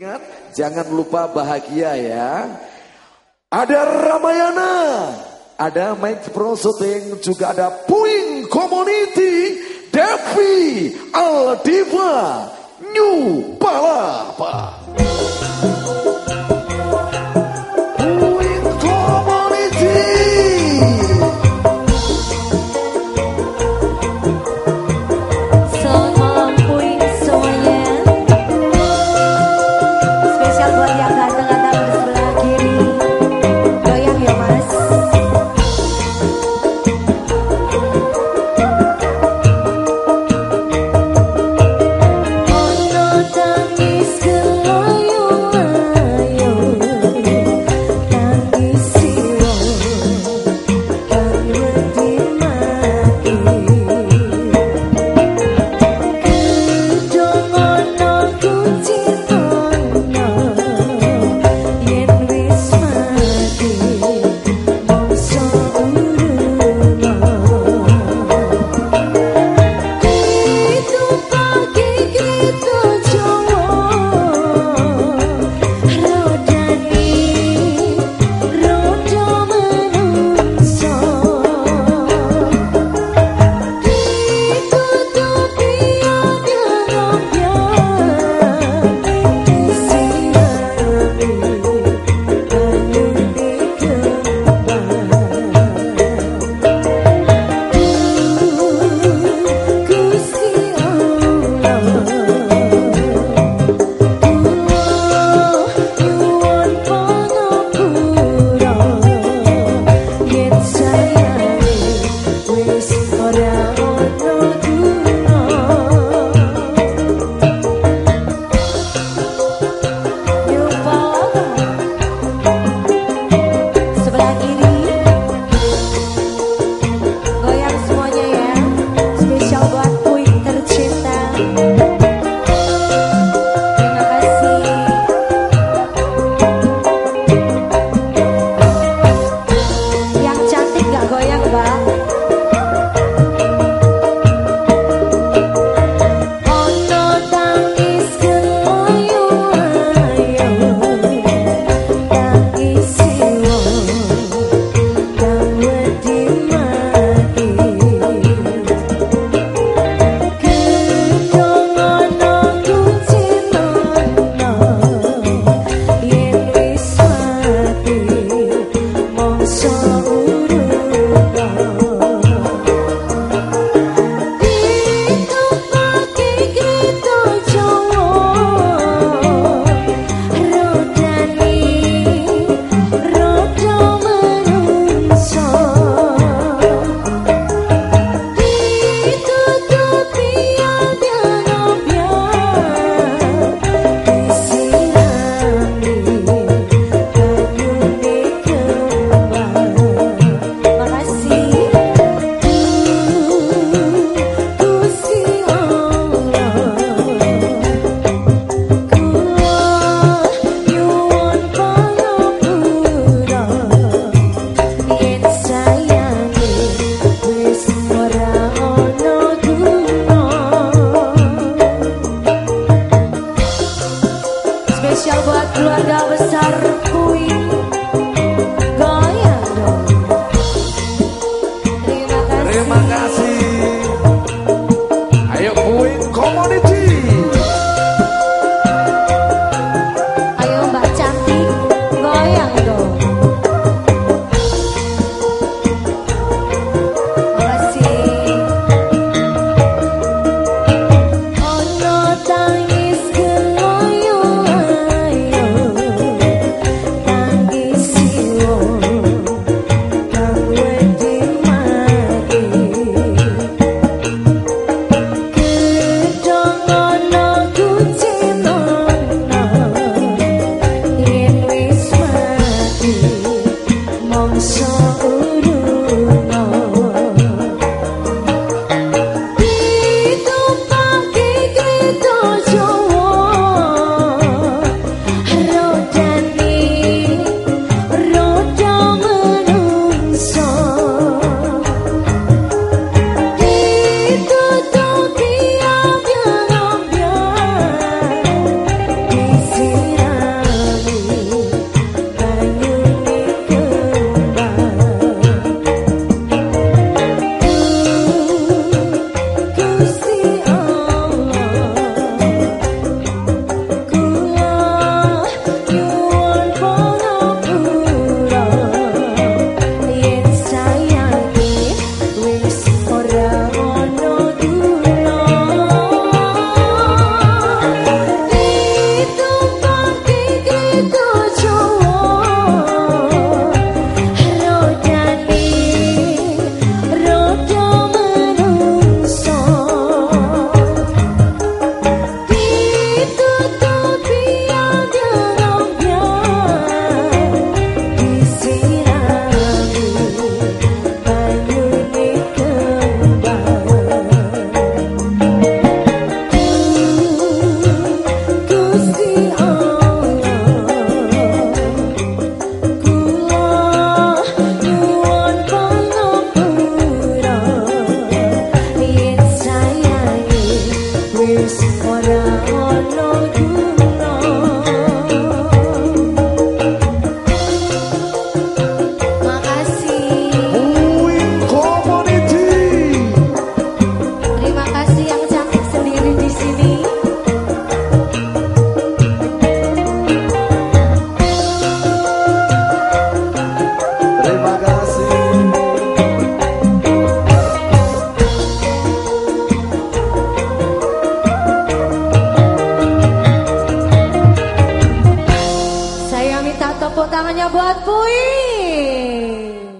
Ingat, jangan lupa bahagia ya. Ada Ramayana, ada Mike Pro Shooting, juga ada Puing Community, Devi Aldiva, New Palapa. vem se.